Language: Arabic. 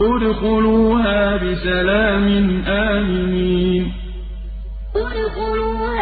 ادخلوها بسلام آمنين. ادخلوها